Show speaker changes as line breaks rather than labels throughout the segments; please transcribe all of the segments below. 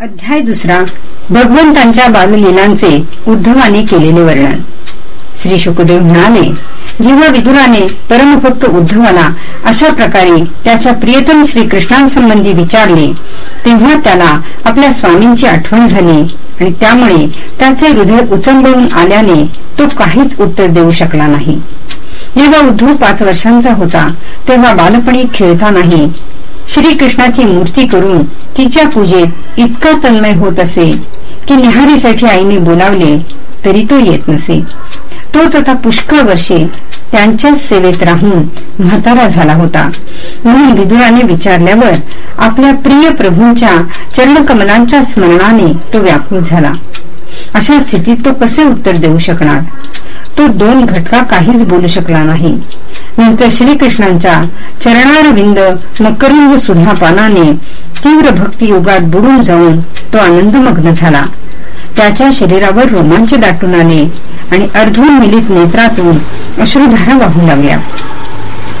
अध्याय दुसरा भगवंतांच्या बाललीलांचे उद्धवाने केलेले वर्णन. श्री शुकदेव म्हणाले जेव्हा विदुराने परमभक्त उद्धवाला अशा प्रकारे त्याच्या प्रियतम श्रीकृष्णांसंबंधी विचारले तेव्हा त्याला आपल्या स्वामींची आठवण झाली आणि त्यामुळे त्याचे हृदय उचंबळून आल्याने तो काहीच उत्तर देऊ शकला नाही. जेव्हा उद्धव पाच वर्षांचा होता तेव्हा बालपणी खेळतानाही श्रीकृष्णाची मूर्ती करून तिच्या पूजेत इतका तन्मय होत असे की निहारीसाठी आईने बोलावले तरी तो येत नसे. तोच आता पुष्कळ वर्षे त्यांच्याच सेवेत राहून म्हातारा झाला होता. म्हणून विदुराने विचारल्यावर आपल्या प्रिय प्रभूंच्या चरणकमलांच्या स्मरणाने तो व्याकुळ झाला. अशा स्थितीत तो कसे उत्तर देऊ शकणार? तो दोन घटका काहीच बोलू शकला नाही. नंतर श्रीकृष्णांच्या चरणारविंद मकरिंद सुधा पानाने तीव्र भक्ती युगात बुडून जाऊन तो आनंदमग्न झाला. त्याच्या शरीरावर रोमांच दाटून आले आणि अर्धून मिलित नेत्रातून अश्रुधारा वाहू लागल्या.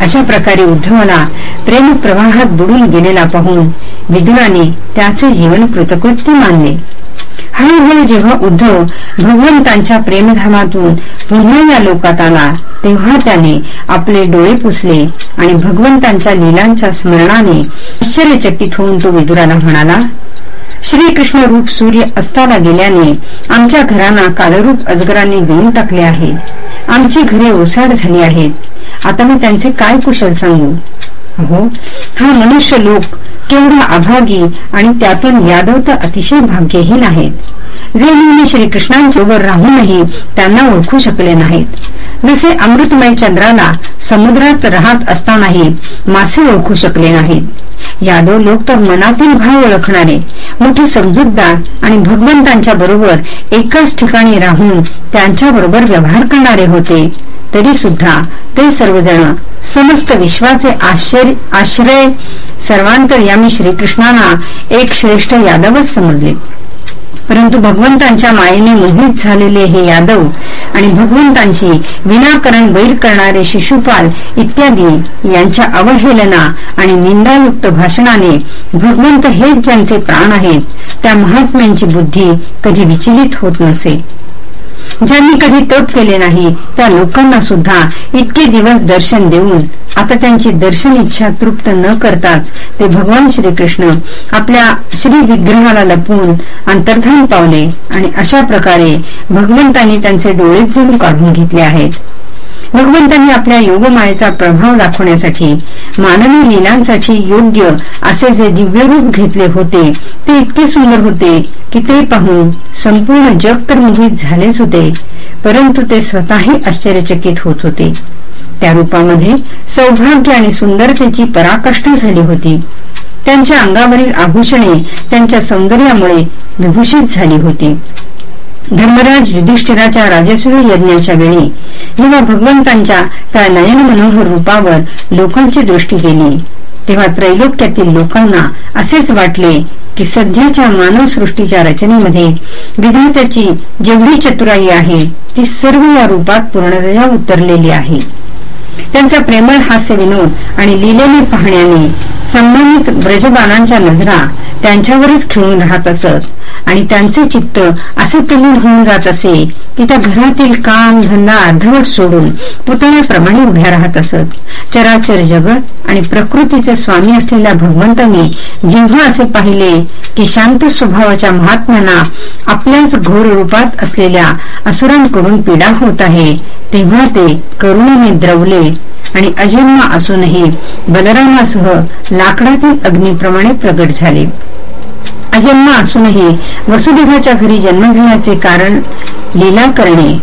अशा प्रकारे उद्धवाला प्रेम प्रवाहात बुडून गेलेला पाहून विदुराने त्याचे जीवन कृतकृत्य मानले. हळूहळू जेव्हा उद्धव भगवंतांच्या प्रेमधामातून पुन्हा या लोकात आला तेव्हा त्याने आपले डोळे पुसले आणि भगवंतांच्या लीलांच्या स्मरणाने आश्चर्यचकित होऊन तो विदुराला म्हणाला श्रीकृष्ण रूप सूर्य अस्ताला गेल्याने आमच्या घरांना कालरूप अजगरांनी देऊन टाकले आहे. आमची घरे ओसाड झाली आहेत. आता मी त्यांचे काय कुशल सांगू? हो हा मनुष्य लोक केवढा अभागी आणि त्यातून यादव तर अतिशय भाग्यहीन आहेत. जे नेहमी श्रीकृष्णांबरोबर राहूनही त्यांना ओळखू शकले नाहीत. जसे अमृतमय चंद्राला समुद्रात राहत असतानाही मासे ओळखू शकले नाहीत. यादव लोक तर मनातील भाव ओळखणारे मोठे समजूतदार आणि भगवंतांच्या बरोबर एकाच ठिकाणी राहून त्यांच्याबरोबर व्यवहार करणारे होते. तरी सुद्धा ते सर्वजण समस्त विश्वाचे आश्रय सर्वांतर्यामी श्रीकृष्णांना एक श्रेष्ठ यादवच समजले. परंतु भगवंतांच्या मायेने मोहित झालेले हे यादव आणि भगवंतांची विनाकरण वैर करणारे शिशुपाल इत्यादी यांच्या अवहेलना आणि निंदायुक्त भाषणाने भगवंत हेच ज्यांचे प्राण आहेत त्या महात्म्यांची बुद्धी कधी विचलित होत नसे. ज्यांनी कधी तप केले नाही त्या लोकांना सुद्धा इतके दिवस दर्शन देऊन आता त्यांची दर्शन इच्छा तृप्त न करताच ते भगवान श्रीकृष्ण आपल्या श्री विग्रहाला लपवून अंतर्धान पावले आणि अशा प्रकारे भगवंतांनी त्यांचे डोळे जणू काढून घेतले आहेत. भगवंतांनी आपल्या योगमायेचा प्रभाव दाखवण्यासाठी मानवी लीलांसाठी योग्य असे जे दिव्य रूप घेतले होते ते इतके सुंदर होते की ते पाहून संपूर्ण जग तर मोहित झालेच होते परंतु ते स्वतःही आश्चर्यचकित होत होते. त्या रूपामध्ये सौभाग्य आणि सुंदरतेची पराकाष्ठा झाली होती. त्यांच्या अंगावरील आभूषणे त्यांच्या सौंदर्यामुळे विभूषित झाली होती. धर्मराज युधिष्ठिराच्या राजसूय यज्ञाच्या वेळी जेव्हा भगवंतांच्या त्या नयन मनोहर रूपावर लोकांची दृष्टी गेली. तेव्हा त्रैलोक्यातील लोकांना असेच वाटले की सध्याच्या मानव सृष्टीच्या रचनेमध्ये विधात्याची जेवढी चतुराई आहे ती सर्व या रूपात पूर्णतया उतरलेली आहे. त्यांचा प्रेमळ हास्य विनोद आणि लिलेले पाहण्याने संबंधित ब्रजबानांच्या नजरा त्यांच्यावरच खिळून राहत असत. आणि त्यांचे चित्त असे तल्लीन होऊन जात असे की त्या घरातील काम धंदा अर्धवट सोडून पुतळ्याप्रमाणे उभ्या राहत असत. चराचर जगत आणि प्रकृतीचे स्वामी असलेल्या भगवंतांनी जेव्हा असे पाहिले की शांत स्वभावाच्या महात्म्यांना आपल्याच घोर रूपात असलेल्या असुरांकडून पीडा होत आहे तेव्हा ते करुणाने द्रवले. आणि अजन्मा असूनही बलरामासह लाकडातील अग्निप्रमाणे प्रगट झाले. अजन्मा असूनही वसुदेवाच्या घरी जन्म घेण्याचे कारण लीला करणे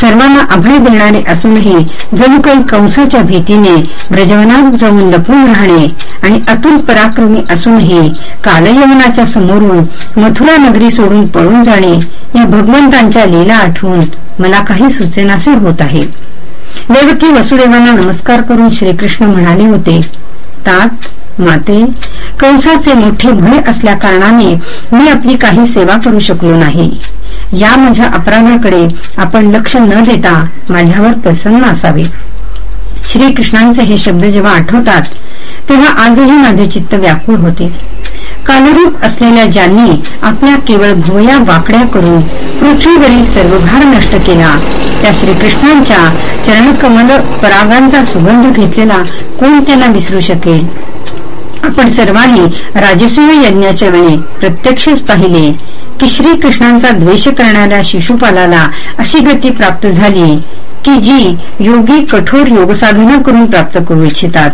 सर्वांना अभय देणारे असूनही जणू काही कंसाच्या भीतीने ब्रजवनात जाऊन लपून राहणे आणि अतुल पराक्रमी असूनही कालयवनाच्या समोरून मथुरा नगरी सोडून पळून जाणे या भगवंतांच्या लीला आठवून मला काही सुचेनासे होत आहे. देवकी वसुदेवांना नमस्कार करून श्रीकृष्ण म्हणाले होते तात माते कंसाचे मोठे भय असल्या कारणाने मी आपली काही सेवा करू शकलो नाही. या माझ्या अपराधाकडे आपण लक्ष न देता माझ्यावर प्रसन्न असावे. श्रीकृष्णांचे हे शब्द जेव्हा आठवतात तेव्हा आजही माझे चित्त व्याकुळ होते. कालरूप असलेल्या ज्यांनी आपल्या केवळ भुवया वाकड्या करून पृथ्वीवरील सर्वभार नष्ट केला त्या श्रीकृष्णांच्या चरणकमल परागांचा सुगंध घेतलेला कोण त्यांना विसरू शकेल? आपण सर्वांनी राजसूय यज्ञाच्या वेळी प्रत्यक्षच पाहिले की श्रीकृष्णांचा द्वेष करणाऱ्या शिशुपालाला अशी गती प्राप्त झाली की जी योगी कठोर योगसाधना करून प्राप्त करू इच्छितात.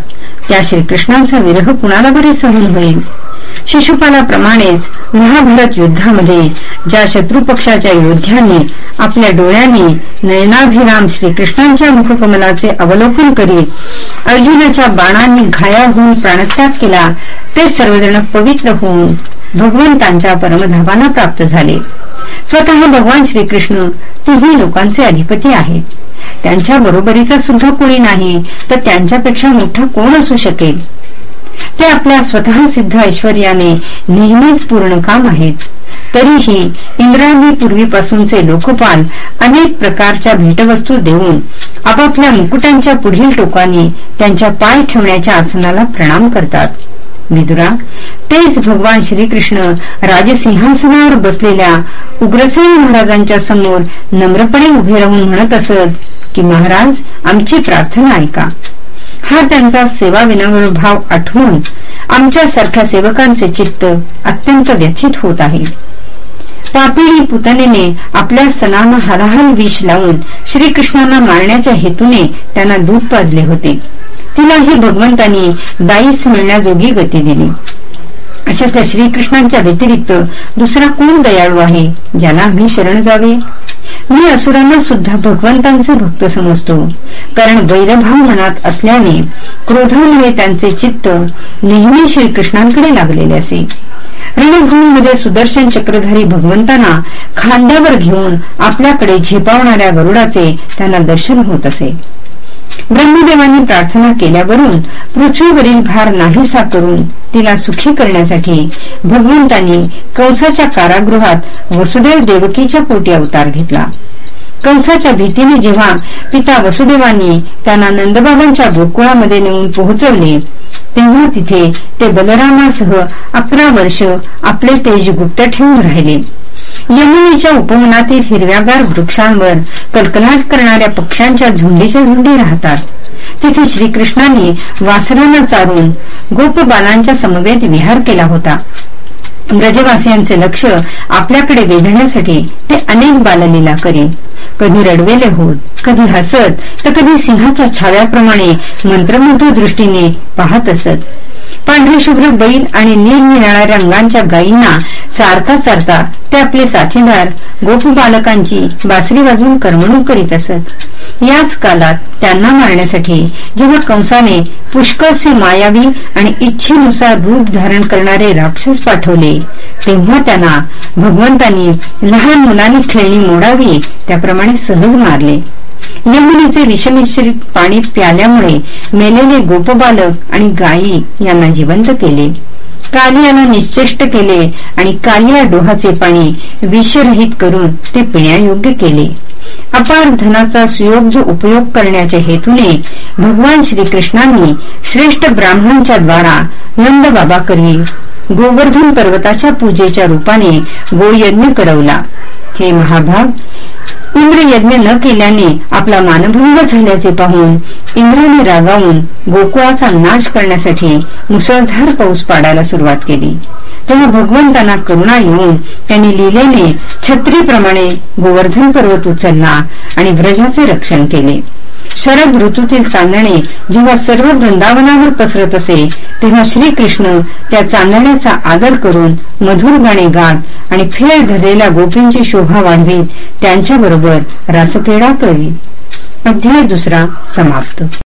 त्या श्रीकृष्णांचा विरह कुणाला बरे सहन होईल? शिशुपालाप्रमाणेच महाभारत युद्धामध्ये ज्या शत्रुपक्षाच्या योद्ध्यांनी आपल्या डोळ्यांनी नयनाभिराम श्रीकृष्णांच्या मुखकमलाचे अवलोकन करीत अर्जुनाच्या बाणांनी घायाळ होऊन प्राणत्याग केला ते सर्वजण पवित्र होऊन भगवंतांच्या परमधावांना प्राप्त झाले. स्वतः भगवान श्रीकृष्ण तिन्ही लोकांचे अधिपती आहेत. त्यांच्या बरोबरीचा सुद्धा कोणी नाही तर त्यांच्यापेक्षा मोठा कोण असू शकेल? ते आपल्या स्वतः सिद्ध ऐश्वर्याने नेहमीच पूर्ण काम आहेत. तरीही इंद्रांनी पूर्वीपासूनचे लोकपाल अनेक प्रकारच्या भेटवस्तू देऊन आपापल्या मुकुटांच्या पुढील टोकाने त्यांच्या पाय ठेवण्याच्या आसनाला प्रणाम करतात. विदुरा तेच भगवान श्रीकृष्ण राजसिंहासनावर बसलेल्या उग्रसेन महाराजांच्या समोर नम्रपणे उभे राहून म्हणत असत की महाराज आमची प्रार्थना ऐका. हा त्यांचा सेवा विनम्र भाव आठवून आमच्यासारख्या सेवकांचे चित्त अत्यंत व्यथित होत आहे. पापिणी पुतनेने आपल्या सणांना हलाहल विष लावून श्रीकृष्णांना मारण्याच्या हेतूने त्यांना दूध पाजले होते. तिलाही भगवंतांनी बाईस मिळण्याजोगी गती दिली. अशा त्या श्रीकृष्णांच्या व्यतिरिक्त दुसरा कोण दयाळू आहे ज्याला आम्ही शरण जावे? मी असुरांना सुद्धा भगवंतांचे भक्त समजतो. कारण वैरभाव मनात असल्याने क्रोधामुळे त्यांचे चित्त नेहमी श्रीकृष्णांकडे लागलेले असे. रणभूमीमध्ये सुदर्शन चक्रधारी भगवंतांना खांद्यावर घेऊन आपल्याकडे झेपावणाऱ्या गरुडाचे त्यांना दर्शन होत असे. ब्रह्मदेवांनी प्रार्थना केल्यावरून पृथ्वीवरील भार नाहीसा करून तिला सुखी करण्यासाठी भगवंतांनी कंसाच्या कारागृहात वसुदेव देवकीच्या पोटी अवतार घेतला. कंसाच्या भीतीने जेव्हा पिता वसुदेवांनी त्यांना नंदबाबांच्या गोकुळामध्ये नेऊन पोहोचवले तेव्हा तिथे ते बलरामासह अकरा वर्ष आपले तेज गुप्त ठेवून राहिले. यमुनेच्या उपवनातील हिरव्यागार वृक्षांवर कलकलाट करणाऱ्या पक्ष्यांच्या झुंडीच्या झुंडी राहतात. तिथे श्रीकृष्णाने वासरांना चारून गोप बालांच्या समवेत विहार केला होता. ब्रजवासियांचे लक्ष आपल्याकडे वेधण्यासाठी ते अनेक बाललीला करी कधी रडवेले होत कधी हसत तर कधी सिंहाच्या छाव्याप्रमाणे मंत्रमुग्ध दृष्टीने पाहत असत. पांढरेशुभ्र बैल आणि निरनिराळ्या रंगांच्या गायींना सारता सारता ते आपले साथीदार गोपबालकांची बासरी वाजवून करमणूक करीत असत. याच कालात त्यांना मारण्यासाठी जेव्हा कंसाने पुष्कळसे मायावी आणि इच्छेनुसार रूप धारण करणारे राक्षस पाठवले तेव्हा त्यांना भगवंतांनी लहान मुलांनी खेळणी मोडावी त्याप्रमाणे सहज मारले. यमुनेचे विषमिश्रित पाणी प्याल्यामुळे मेलेले गोपबालक आणि गायी यांना जिवंत केले. कालियाला निश्चेष्ट केले आणि कालिया डोहाचे पाणी विषरहित करून ते पिण्यायोग्य केले. अपार धनाचा सुयोग्य उपयोग करण्याच्या हेतूने भगवान श्रीकृष्णांनी श्रेष्ठ ब्राह्मणांच्या द्वारा नंद बाबा करी गोवर्धन पर्वताच्या पूजेच्या रूपाने गोयज्ञ करवला हे महाभाग इंद्र यज्ञ न केल्याने आपला मानभंग झाल्याचे पाहून इंद्राने रागावून गोकुळाचा नाश करण्यासाठी मुसळधार पाऊस पाडायला सुरुवात केली. तेव्हा भगवंतांना करुणा येऊन त्यांनी लिहिलेने छत्रीप्रमाणे गोवर्धन पर्वत उचलला आणि व्रजाचे रक्षण केले. शरद ऋतूतील चांदणे जेव्हा सर्व वृंदावनावर पसरत असे तेव्हा श्रीकृष्ण त्या चांदण्याचा आदर करून मधुर गाणे गात आणि फेर धरलेल्या गोपींची शोभा वाढवीत त्यांच्याबरोबर रासक्रीडा करीत. अध्याय दुसरा समाप्त.